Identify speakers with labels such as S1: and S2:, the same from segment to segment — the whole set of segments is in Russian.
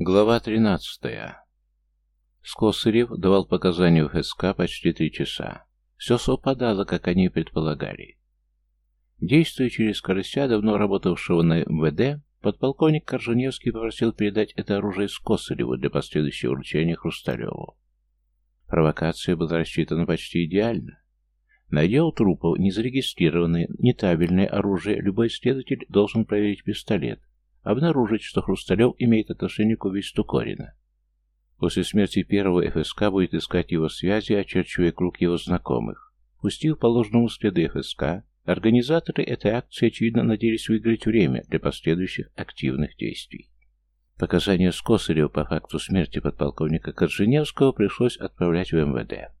S1: Глава 13. Скосырев давал показания в ФСК почти три часа. Все совпадало, как они и предполагали. Действуя через Карася, давно работавшего на МВД, подполковник Коржуневский попросил передать это оружие Скосыреву для последующего вручения Хрусталеву. Провокация была рассчитана почти идеально. Найдя у трупов незарегистрированное, нетабельное оружие, любой следователь должен проверить пистолет, обнаружить, что Хрусталев имеет отношение к убийству Корина. После смерти первого ФСК будет искать его связи, очерчивая круг его знакомых. Пустив по ложному следу ФСК, организаторы этой акции, очевидно, надеялись выиграть время для последующих активных действий. Показания с Косарева по факту смерти подполковника Корженевского пришлось отправлять в МВД.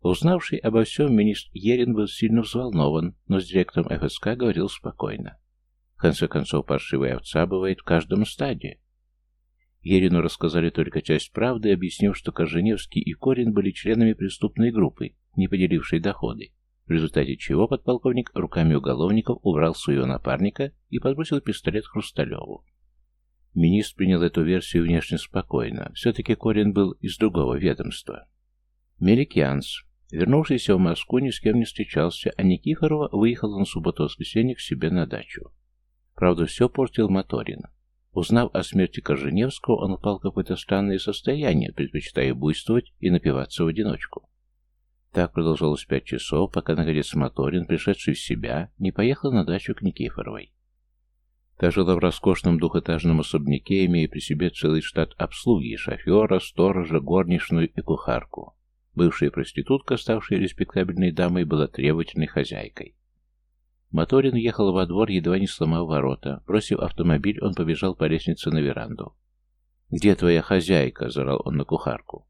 S1: Узнавший обо всем, министр Ерин был сильно взволнован, но с директором ФСК говорил спокойно конце концов, паршивая овца бывает в каждом стаде. Ерину рассказали только часть правды, объяснив, что Корженевский и Корин были членами преступной группы, не поделившей доходы, в результате чего подполковник руками уголовников убрал своего напарника и подбросил пистолет Хрусталеву. Министр принял эту версию внешне спокойно, все-таки Корин был из другого ведомства. Меликианс. Вернувшийся в Москву, ни с кем не встречался, а Никифорова выехал на субботу-воскресенье к себе на дачу. Правда, все портил Моторин. Узнав о смерти Корженевского, он упал в какое-то странное состояние, предпочитая буйствовать и напиваться в одиночку. Так продолжалось пять часов, пока наконец Моторин, пришедший в себя, не поехал на дачу к Никифоровой. Та жила в роскошном двухэтажном особняке, имея при себе целый штат обслуги, шофера, сторожа, горничную и кухарку. Бывшая проститутка, ставшая респектабельной дамой, была требовательной хозяйкой. Моторин ехал во двор, едва не сломав ворота. Бросив автомобиль, он побежал по лестнице на веранду. «Где твоя хозяйка?» – зарал он на кухарку.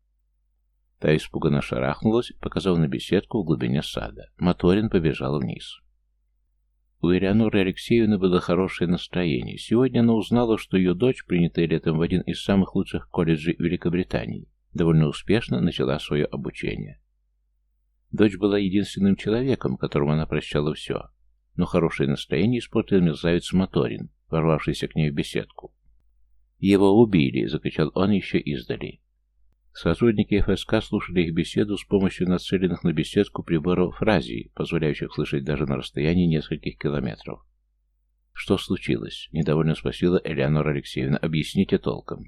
S1: Та испуганно шарахнулась, показав на беседку в глубине сада. Моторин побежал вниз. У Ирианоры Алексеевны было хорошее настроение. Сегодня она узнала, что ее дочь, принятая летом в один из самых лучших колледжей Великобритании, довольно успешно начала свое обучение. Дочь была единственным человеком, которому она прощала все но хорошее настроение испортил мерзавец Моторин, ворвавшийся к ней в беседку. «Его убили!» — закричал он еще издали. Сотрудники ФСК слушали их беседу с помощью нацеленных на беседку приборов фразий, позволяющих слышать даже на расстоянии нескольких километров. «Что случилось?» — недовольно спросила Элеонора Алексеевна. «Объясните толком».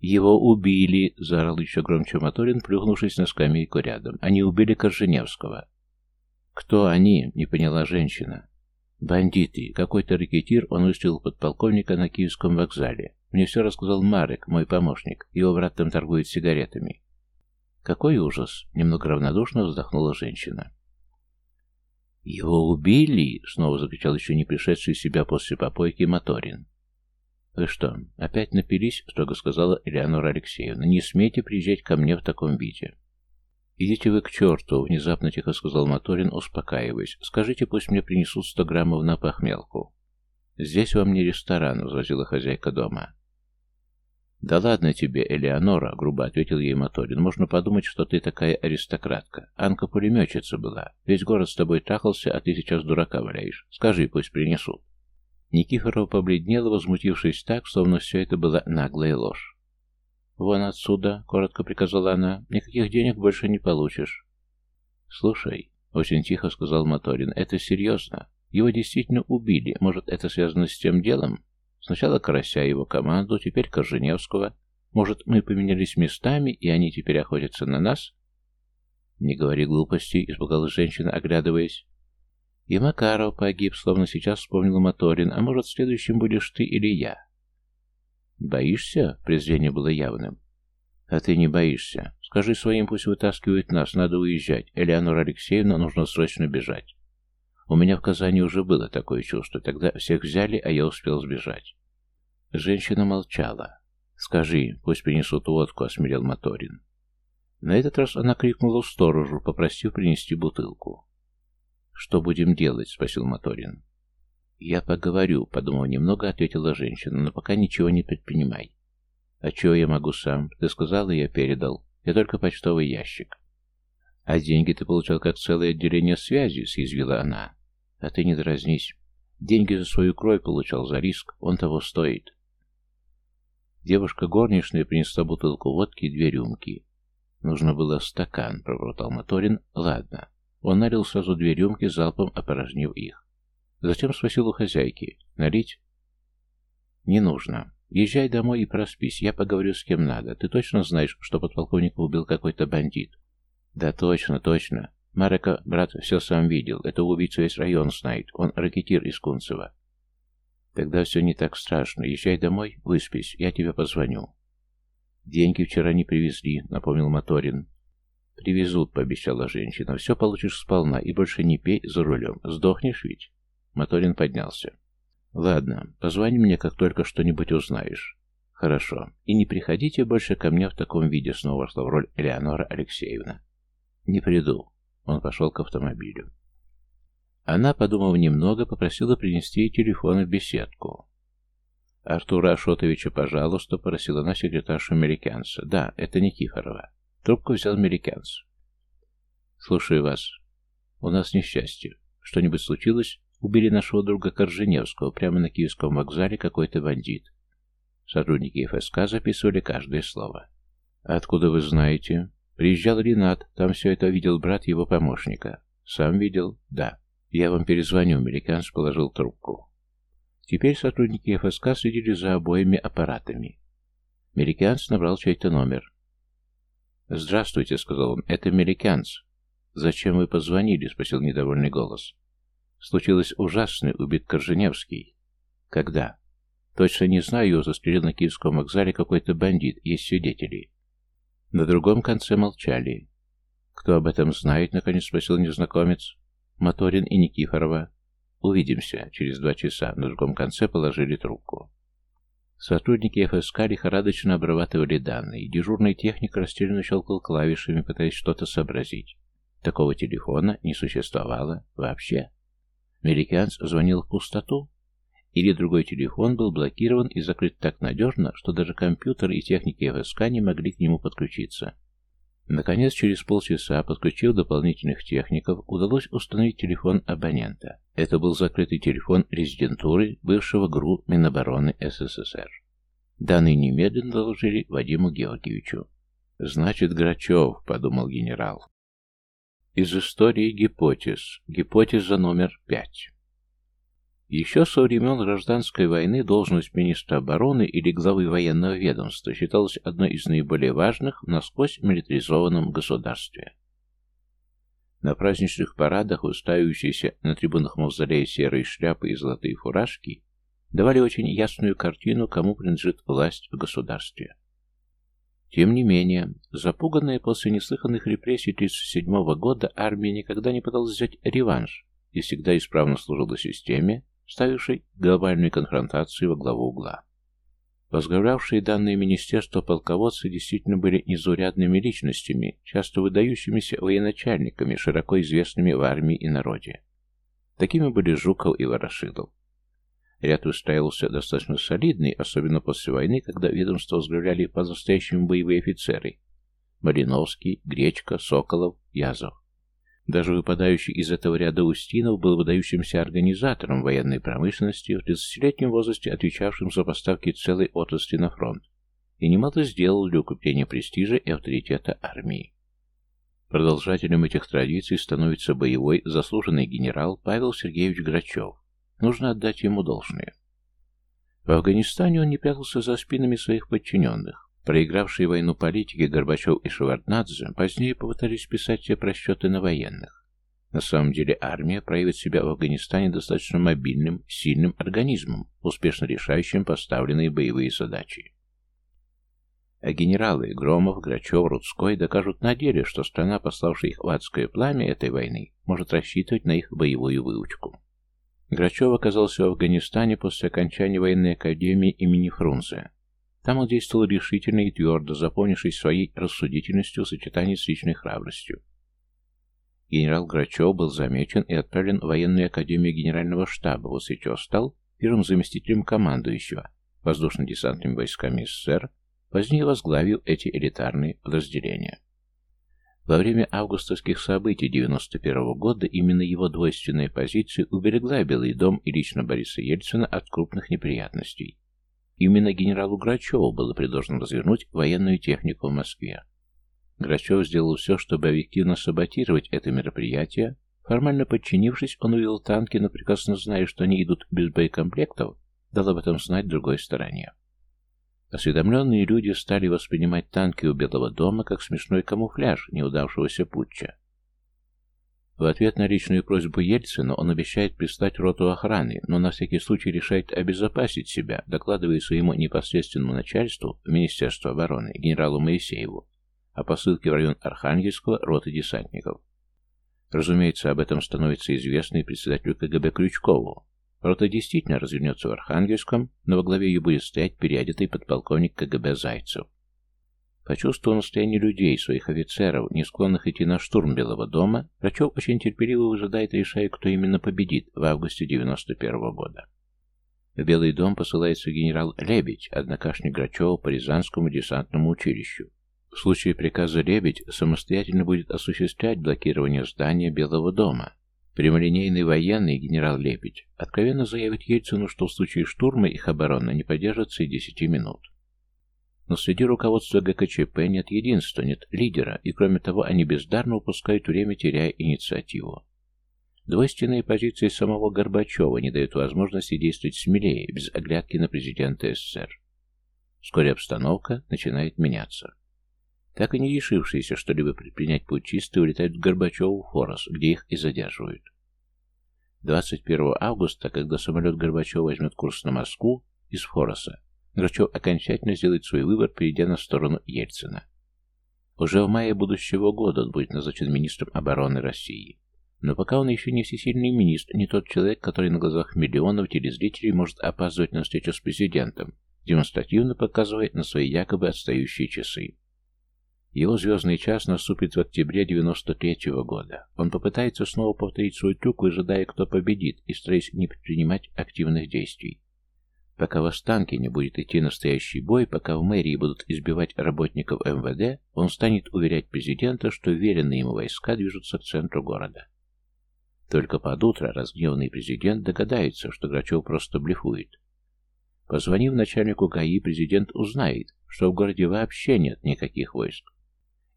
S1: «Его убили!» — заорал еще громче Моторин, плюхнувшись на скамейку рядом. «Они убили Корженевского». Кто они, не поняла женщина. Бандиты. Какой-то ракетир, он выстрелил подполковника на Киевском вокзале. Мне все рассказал Марек, мой помощник. Его брат там торгует сигаретами. Какой ужас! Немного равнодушно вздохнула женщина. «Его убили!» — снова закричал еще не пришедший в себя после попойки Моторин. «Вы что, опять напились?» — строго сказала Элеонора Алексеевна. «Не смейте приезжать ко мне в таком виде». «Идите вы к черту!» — внезапно тихо сказал Моторин, успокаиваясь. «Скажите, пусть мне принесут сто граммов на похмелку». «Здесь вам не ресторан», — возразила хозяйка дома. «Да ладно тебе, Элеонора», — грубо ответил ей Моторин. «Можно подумать, что ты такая аристократка. Анка пулеметчица была. Весь город с тобой трахался, а ты сейчас дурака валяешь. Скажи, пусть принесут». Никифорова побледнела, возмутившись так, словно все это была наглая ложь. «Вон отсюда», — коротко приказала она, — «никаких денег больше не получишь». «Слушай», — очень тихо сказал Моторин, — «это серьезно. Его действительно убили. Может, это связано с тем делом? Сначала Карася и его команду, теперь Корженевского. Может, мы поменялись местами, и они теперь охотятся на нас?» «Не говори глупостей», — испугалась женщина, оглядываясь. «И Макаров погиб, словно сейчас вспомнил Моторин. А может, следующим будешь ты или я?» «Боишься?» — презрение было явным. «А ты не боишься. Скажи своим, пусть вытаскивают нас, надо уезжать. Элеонора Алексеевна, нужно срочно бежать». У меня в Казани уже было такое чувство. Тогда всех взяли, а я успел сбежать. Женщина молчала. «Скажи, пусть принесут водку», — осмелел Моторин. На этот раз она крикнула сторожу, попросив принести бутылку. «Что будем делать?» — спросил Моторин. «Я поговорю», — подумал немного, ответила женщина, но пока ничего не предпринимай. «А чего я могу сам? Ты сказал, и я передал. Я только почтовый ящик». «А деньги ты получал как целое отделение связи», — съязвила она. «А ты не дразнись. Деньги за свою кровь получал за риск, он того стоит». Девушка горничная принесла бутылку водки и две рюмки. «Нужно было стакан», — пробормотал Моторин. «Ладно». Он налил сразу две рюмки, залпом опорожнив их. Затем спросил у хозяйки, налить? Не нужно. Езжай домой и проспись, я поговорю с кем надо. Ты точно знаешь, что подполковника убил какой-то бандит? Да точно, точно. Марека, брат, все сам видел. Это убийцу весь район знает. Он ракетир из Кунцева. Тогда все не так страшно. Езжай домой, выспись, я тебе позвоню. Деньги вчера не привезли, напомнил Моторин. Привезут, пообещала женщина. Все получишь сполна и больше не пей за рулем. Сдохнешь ведь? Моторин поднялся. «Ладно, позвони мне, как только что-нибудь узнаешь». «Хорошо. И не приходите больше ко мне в таком виде», — снова вошла в роль Элеонора Алексеевна. «Не приду». Он пошел к автомобилю. Она, подумав немного, попросила принести ей телефон в беседку. «Артура Ашотовича, пожалуйста», — просила она секретаршу американца. «Да, это Никифорова». Трубку взял американец. «Слушаю вас. У нас несчастье. Что-нибудь случилось?» Убили нашего друга Корженевского прямо на Киевском вокзале какой-то бандит. Сотрудники ФСК записывали каждое слово. «Откуда вы знаете?» «Приезжал Ренат, там все это видел брат его помощника». «Сам видел?» «Да». «Я вам перезвоню», — американец положил трубку. Теперь сотрудники ФСК следили за обоими аппаратами. Американец набрал чей-то номер. «Здравствуйте», — сказал он, — «это американец». «Зачем вы позвонили?» — спросил недовольный голос. Случилось ужасное, убит Корженевский. Когда? Точно не знаю, застрелил на Киевском вокзале какой-то бандит, есть свидетели. На другом конце молчали. Кто об этом знает, наконец спросил незнакомец. Моторин и Никифорова. Увидимся. Через два часа на другом конце положили трубку. Сотрудники ФСК лихорадочно обрабатывали данные. Дежурный техник растерянно щелкал клавишами, пытаясь что-то сообразить. Такого телефона не существовало вообще. Американец звонил в пустоту? Или другой телефон был блокирован и закрыт так надежно, что даже компьютеры и техники ФСК не могли к нему подключиться. Наконец, через полчаса, подключив дополнительных техников, удалось установить телефон абонента. Это был закрытый телефон резидентуры бывшего ГРУ Минобороны СССР. Данные немедленно доложили Вадиму Георгиевичу. «Значит, Грачев», — подумал генерал. Из истории гипотез. Гипотеза номер пять. Еще со времен гражданской войны должность министра обороны или главы военного ведомства считалась одной из наиболее важных в насквозь милитаризованном государстве. На праздничных парадах, устаивающиеся на трибунах мавзолея серые шляпы и золотые фуражки, давали очень ясную картину, кому принадлежит власть в государстве. Тем не менее, запуганная после неслыханных репрессий 1937 года армия никогда не пыталась взять реванш и всегда исправно служила системе, ставившей глобальную конфронтацию во главу угла. Возглавлявшие данные министерства полководцы действительно были незаурядными личностями, часто выдающимися военачальниками, широко известными в армии и народе. Такими были Жуков и Ворошилов. Ряд устраивался достаточно солидный, особенно после войны, когда ведомство возглавляли по-настоящему боевые офицеры. Малиновский, Гречка, Соколов, Язов. Даже выпадающий из этого ряда Устинов был выдающимся организатором военной промышленности, в 30-летнем возрасте отвечавшим за поставки целой отрасли на фронт, и немало сделал для укрепления престижа и авторитета армии. Продолжателем этих традиций становится боевой заслуженный генерал Павел Сергеевич Грачев, Нужно отдать ему должное. В Афганистане он не прятался за спинами своих подчиненных. Проигравшие войну политики Горбачев и Шеварднадзе позднее попытались писать все просчеты на военных. На самом деле армия проявит себя в Афганистане достаточно мобильным, сильным организмом, успешно решающим поставленные боевые задачи. А генералы Громов, Грачев, Рудской докажут на деле, что страна, пославшая их в адское пламя этой войны, может рассчитывать на их боевую выучку. Грачев оказался в Афганистане после окончания военной академии имени Фрунзе. Там он действовал решительно и твердо, запомнившись своей рассудительностью в сочетании с личной храбростью. Генерал Грачев был замечен и отправлен в военную академию генерального штаба, после чего стал первым заместителем командующего воздушно-десантными войсками СССР, позднее возглавил эти элитарные подразделения. Во время августовских событий 1991 года именно его двойственная позиция уберегла Белый дом и лично Бориса Ельцина от крупных неприятностей. Именно генералу Грачеву было предложено развернуть военную технику в Москве. Грачев сделал все, чтобы объективно саботировать это мероприятие. Формально подчинившись, он увел танки, но прекрасно зная, что они идут без боекомплектов, дал об этом знать другой стороне. Осведомленные люди стали воспринимать танки у Белого дома как смешной камуфляж неудавшегося путча. В ответ на личную просьбу Ельцина он обещает прислать роту охраны, но на всякий случай решает обезопасить себя, докладывая своему непосредственному начальству в Министерство обороны генералу Моисееву о посылке в район Архангельского роты десантников. Разумеется, об этом становится известно и председателю КГБ Крючкову, Рота действительно развернется в Архангельском, но во главе ее будет стоять переодетый подполковник КГБ Зайцев. Почувствовав настояние людей, своих офицеров, не склонных идти на штурм Белого дома, Рачев очень терпеливо выжидает, решая, кто именно победит в августе 91 -го года. В Белый дом посылается генерал Лебедь, однокашник Грачева по Рязанскому десантному училищу. В случае приказа Лебедь самостоятельно будет осуществлять блокирование здания Белого дома, Прямолинейный военный генерал Лебедь откровенно заявит Ельцину, что в случае штурма их оборона не поддержится и 10 минут. Но среди руководства ГКЧП нет единства, нет лидера, и кроме того они бездарно упускают время, теряя инициативу. Двойственные позиции самого Горбачева не дают возможности действовать смелее, без оглядки на президента СССР. Вскоре обстановка начинает меняться. Так и не решившиеся что-либо предпринять путь чистого, летают к Горбачеву в Форос, где их и задерживают. 21 августа, когда самолет Горбачева возьмет курс на Москву из Фороса, Горчев окончательно сделает свой выбор, перейдя на сторону Ельцина. Уже в мае будущего года он будет назначен министром обороны России. Но пока он еще не всесильный министр, не тот человек, который на глазах миллионов телезрителей может опаздывать на встречу с президентом, демонстративно показывая на свои якобы отстающие часы. Его звездный час наступит в октябре 93-го года. Он попытается снова повторить свой трюк, выжидая, кто победит, и стараясь не предпринимать активных действий. Пока в Останке не будет идти настоящий бой, пока в мэрии будут избивать работников МВД, он станет уверять президента, что веренные ему войска движутся к центру города. Только под утро разгневанный президент догадается, что Грачев просто блефует. Позвонив начальнику ГАИ, президент узнает, что в городе вообще нет никаких войск.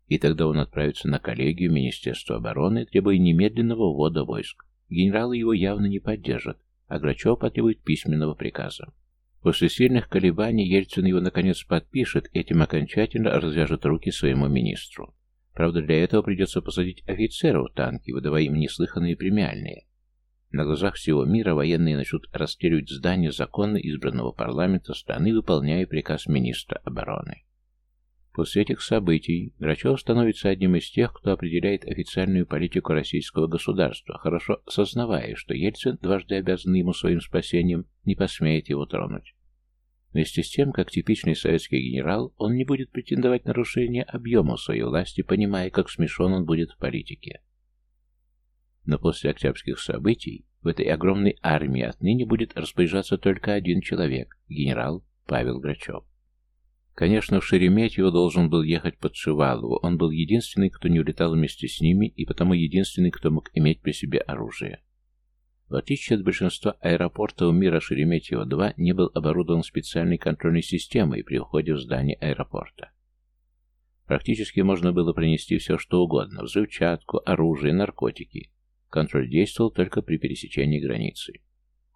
S1: И тогда он отправится на коллегию Министерства обороны, требуя немедленного ввода войск. Генералы его явно не поддержат, а Грачев потребует письменного приказа. После сильных колебаний Ельцин его наконец подпишет, и этим окончательно развяжет руки своему министру. Правда, для этого придется посадить офицеров танки, выдавая им неслыханные премиальные. На глазах всего мира военные начнут расстреливать здание законно избранного парламента страны, выполняя приказ министра обороны. После этих событий Грачев становится одним из тех, кто определяет официальную политику российского государства, хорошо сознавая, что Ельцин, дважды обязанный ему своим спасением, не посмеет его тронуть. Вместе с тем, как типичный советский генерал, он не будет претендовать нарушение объема своей власти, понимая, как смешон он будет в политике. Но после октябрьских событий в этой огромной армии отныне будет распоряжаться только один человек – генерал Павел Грачев. Конечно, в Шереметьево должен был ехать под Шивалову. Он был единственный, кто не улетал вместе с ними, и потому единственный, кто мог иметь при себе оружие. В отличие от большинства аэропортов мира Шереметьево-2 не был оборудован специальной контрольной системой при уходе в здание аэропорта. Практически можно было принести все, что угодно – взрывчатку, оружие, наркотики. Контроль действовал только при пересечении границы.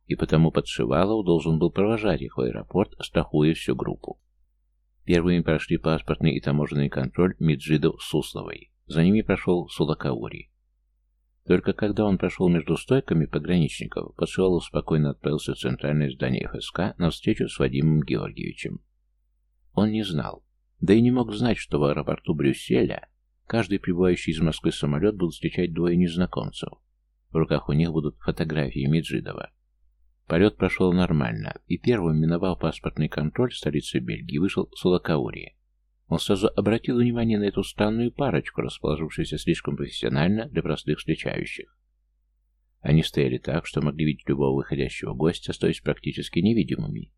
S1: И потому Подшивалов должен был провожать их в аэропорт, страхуя всю группу. Первыми прошли паспортный и таможенный контроль Меджидов Сусловой. За ними прошел Сулакаури. Только когда он прошел между стойками пограничников, Подшивалов спокойно отправился в центральное здание ФСК на встречу с Вадимом Георгиевичем. Он не знал, да и не мог знать, что в аэропорту Брюсселя каждый прибывающий из Москвы самолет будет встречать двое незнакомцев. В руках у них будут фотографии Меджидова. Полет прошел нормально, и первым миновал паспортный контроль столицы Бельгии, вышел с Сулакаури. Он сразу обратил внимание на эту странную парочку, расположившуюся слишком профессионально для простых встречающих. Они стояли так, что могли видеть любого выходящего гостя, стоясь практически невидимыми.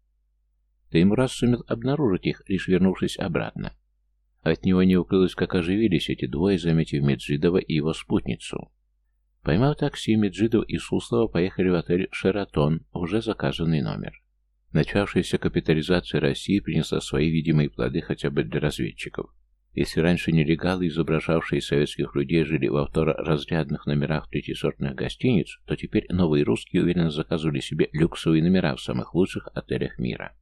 S1: Таймурас сумел обнаружить их, лишь вернувшись обратно. От него не укрылось, как оживились эти двое, заметив Меджидова и его спутницу. Поймав такси, Меджидов и Суслова поехали в отель «Шератон», уже заказанный номер. Начавшаяся капитализация России принесла свои видимые плоды хотя бы для разведчиков. Если раньше нелегалы, изображавшие советских людей, жили во второразрядных номерах третьесортных гостиниц, то теперь новые русские уверенно заказывали себе люксовые номера в самых лучших отелях мира.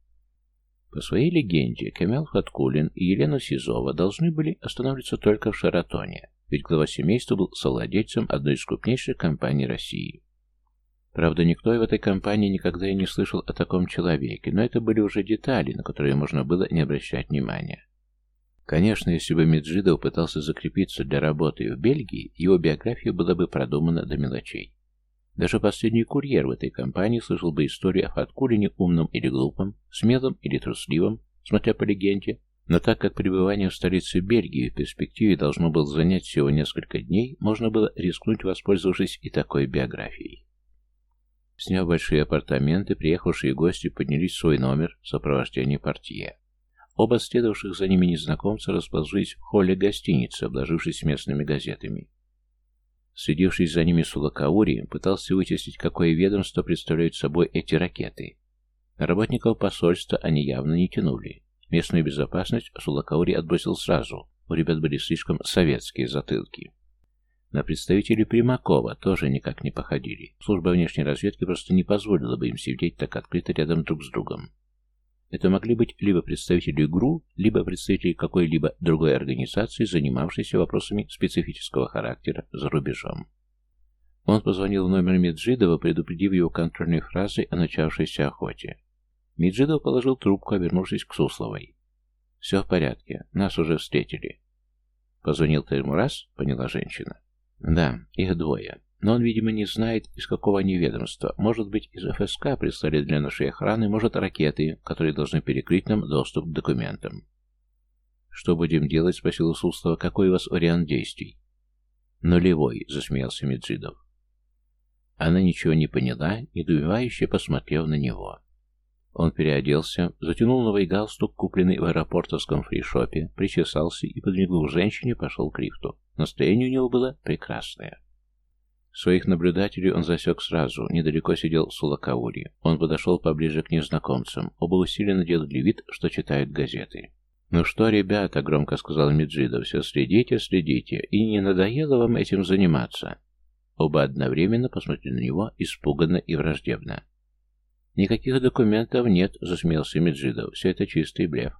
S1: По своей легенде, Камел Хаткулин и Елена Сизова должны были остановиться только в Шаратоне ведь глава семейства был совладельцем одной из крупнейших компаний России. Правда, никто и в этой компании никогда и не слышал о таком человеке, но это были уже детали, на которые можно было не обращать внимания. Конечно, если бы Меджидов пытался закрепиться для работы в Бельгии, его биография была бы продумана до мелочей. Даже последний курьер в этой компании слышал бы историю о Фаткулине умном или глупом, смелом или трусливом, смотря по легенде, но так как пребывание в столице Бельгии в перспективе должно было занять всего несколько дней, можно было рискнуть, воспользовавшись и такой биографией. Сняв большие апартаменты, приехавшие гости поднялись в свой номер в сопровождении портье. Оба следовавших за ними незнакомца расположились в холле гостиницы, обложившись местными газетами. Следившись за ними Сулакаури, пытался вытеснить, какое ведомство представляют собой эти ракеты. Работников посольства они явно не тянули. Местную безопасность Сулакаури отбросил сразу. У ребят были слишком советские затылки. На представителей Примакова тоже никак не походили. Служба внешней разведки просто не позволила бы им сидеть так открыто рядом друг с другом. Это могли быть либо представители ГРУ, либо представители какой-либо другой организации, занимавшейся вопросами специфического характера за рубежом. Он позвонил в номер Меджидова, предупредив его контрольной фразой о начавшейся охоте. Меджидов положил трубку, обернувшись к Сусловой. «Все в порядке. Нас уже встретили». «Позвонил ты раз?» — поняла женщина. «Да, их двое. Но он, видимо, не знает, из какого они ведомства. Может быть, из ФСК прислали для нашей охраны, может, ракеты, которые должны перекрыть нам доступ к документам». «Что будем делать?» — спросил Суслова. «Какой у вас вариант действий?» «Нулевой», — засмеялся Меджидов. Она ничего не поняла, недоумевающе посмотрев на него. Он переоделся, затянул новый галстук, купленный в аэропортовском фришопе, причесался и, подмигнул женщине, пошел к лифту. Настроение у него было прекрасное. Своих наблюдателей он засек сразу, недалеко сидел Сулакаури. Он подошел поближе к незнакомцам, оба усиленно делали вид, что читают газеты. «Ну что, ребята», — громко сказал Меджидо, — «все следите, следите, и не надоело вам этим заниматься». Оба одновременно посмотрели на него испуганно и враждебно. Никаких документов нет, засмеялся Меджидов. Все это чистый блеф.